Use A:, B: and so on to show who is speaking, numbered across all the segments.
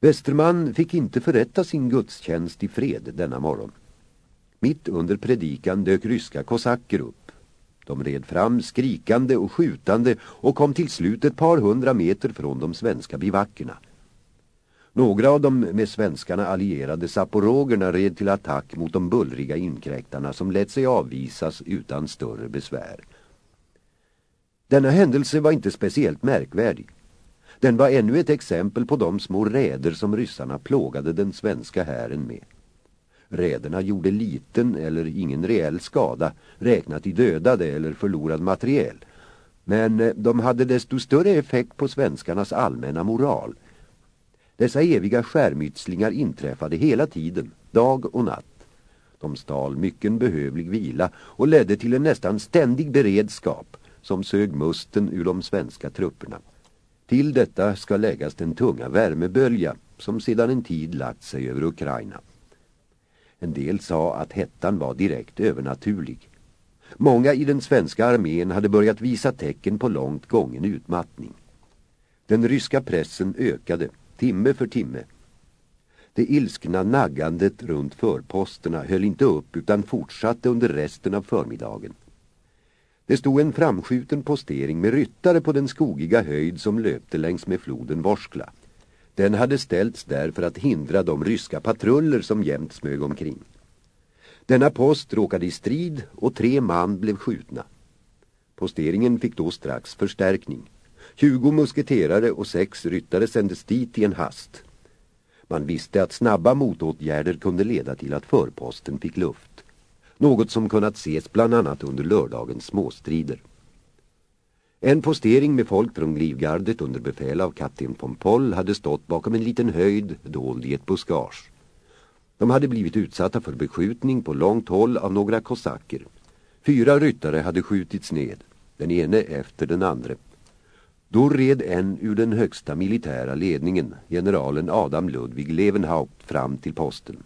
A: Västerman fick inte förrätta sin gudstjänst i fred denna morgon. Mitt under predikan dök ryska kosacker upp. De red fram skrikande och skjutande och kom till slut ett par hundra meter från de svenska bivackerna. Några av de med svenskarna allierade saporogerna red till attack mot de bullriga inkräktarna som lät sig avvisas utan större besvär. Denna händelse var inte speciellt märkvärdig. Den var ännu ett exempel på de små räder som ryssarna plågade den svenska hären med. Räderna gjorde liten eller ingen reell skada, räknat i dödade eller förlorad materiel. Men eh, de hade desto större effekt på svenskarnas allmänna moral. Dessa eviga skärmytslingar inträffade hela tiden, dag och natt. De stal mycken behövlig vila och ledde till en nästan ständig beredskap som sög musten ur de svenska trupperna. Till detta ska läggas den tunga värmebölja som sedan en tid lagt sig över Ukraina. En del sa att hettan var direkt övernaturlig. Många i den svenska armén hade börjat visa tecken på långt gången utmattning. Den ryska pressen ökade, timme för timme. Det ilskna naggandet runt förposterna höll inte upp utan fortsatte under resten av förmiddagen. Det stod en framskjuten postering med ryttare på den skogiga höjd som löpte längs med floden Vorskla. Den hade ställts där för att hindra de ryska patruller som jämt smög omkring. Denna post råkade i strid och tre man blev skjutna. Posteringen fick då strax förstärkning. 20 musketerare och sex ryttare sändes dit i en hast. Man visste att snabba motåtgärder kunde leda till att förposten fick luft. Något som kunnat ses bland annat under lördagens småstrider. En postering med folk från Livgardet under befäl av kapten von Poll hade stått bakom en liten höjd dold i ett buskage. De hade blivit utsatta för beskjutning på långt håll av några kosacker. Fyra ryttare hade skjutits ned, den ene efter den andra. Då red en ur den högsta militära ledningen, generalen Adam Ludvig Levenhaupt, fram till posten.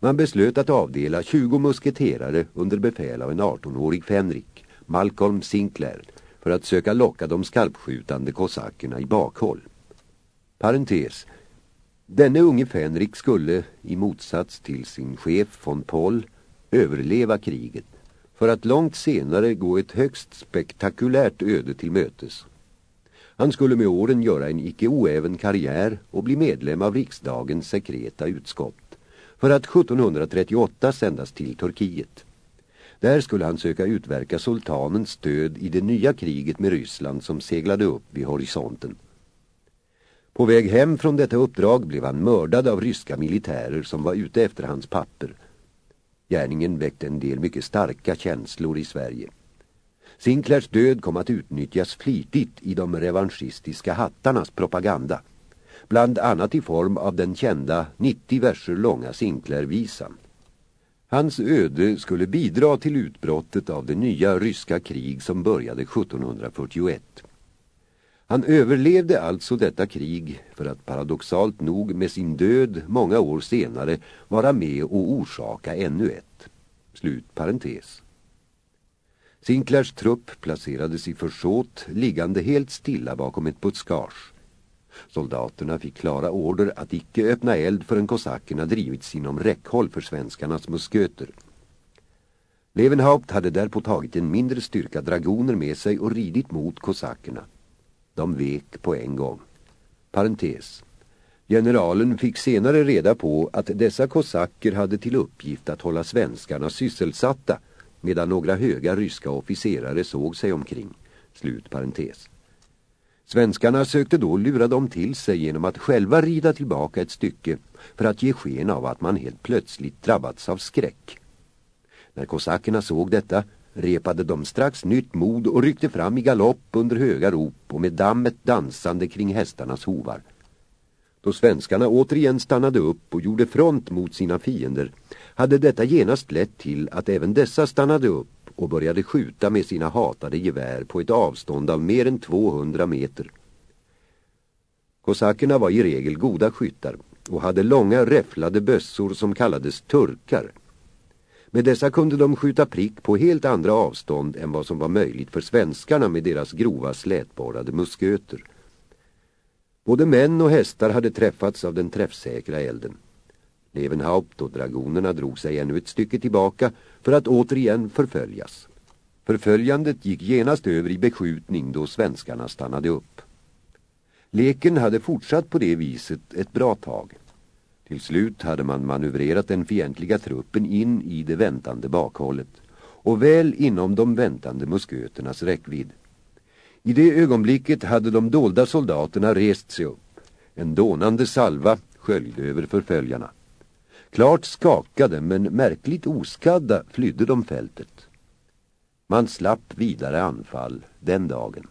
A: Man beslöt att avdela 20 musketerare under befäl av en 18-årig Fenrik, Malcolm Sinclair, för att söka locka de skarpskjutande kosackerna i bakhåll. Parentes. Denne unge Fenrik skulle, i motsats till sin chef von Paul, överleva kriget för att långt senare gå ett högst spektakulärt öde till mötes. Han skulle med åren göra en icke oäven karriär och bli medlem av riksdagens sekreta utskott för att 1738 sändas till Turkiet. Där skulle han söka utverka sultanens stöd i det nya kriget med Ryssland som seglade upp vid horisonten. På väg hem från detta uppdrag blev han mördad av ryska militärer som var ute efter hans papper- Gärningen väckte en del mycket starka känslor i Sverige. Sinclairs död kom att utnyttjas flitigt i de revanschistiska hattarnas propaganda. Bland annat i form av den kända 90 verser långa Sinclair-visan. Hans öde skulle bidra till utbrottet av det nya ryska krig som började 1741. Han överlevde alltså detta krig för att paradoxalt nog med sin död många år senare vara med och orsaka ännu ett. Slut parentes. Sinclairs trupp placerades i försåt liggande helt stilla bakom ett buskage. Soldaterna fick klara order att icke öppna eld förrän kosackerna drivits inom räckhåll för svenskarnas musköter. Levenhaupt hade därpå tagit en mindre styrka dragoner med sig och ridit mot kosackerna. De vek på en gång. Parentes. Generalen fick senare reda på att dessa kosacker hade till uppgift att hålla svenskarna sysselsatta medan några höga ryska officerare såg sig omkring. Slut parentes. Svenskarna sökte då lura dem till sig genom att själva rida tillbaka ett stycke för att ge sken av att man helt plötsligt drabbats av skräck. När kosackerna såg detta repade de strax nytt mod och ryckte fram i galopp under höga rop och med dammet dansande kring hästarnas hovar. Då svenskarna återigen stannade upp och gjorde front mot sina fiender hade detta genast lett till att även dessa stannade upp och började skjuta med sina hatade gevär på ett avstånd av mer än 200 meter. Kosackerna var i regel goda skyttar och hade långa räfflade bössor som kallades turkar. Med dessa kunde de skjuta prick på helt andra avstånd än vad som var möjligt för svenskarna med deras grova slätborrade musköter. Både män och hästar hade träffats av den träffsäkra elden. Levenhaupt och dragonerna drog sig ännu ett stycke tillbaka för att återigen förföljas. Förföljandet gick genast över i beskjutning då svenskarna stannade upp. Leken hade fortsatt på det viset ett bra tag. Till slut hade man manövrerat den fientliga truppen in i det väntande bakhållet och väl inom de väntande musköternas räckvidd. I det ögonblicket hade de dolda soldaterna rest sig upp. En dånande salva sköljde över förföljarna. Klart skakade men märkligt oskadda flydde de fältet. Man slapp vidare anfall den dagen.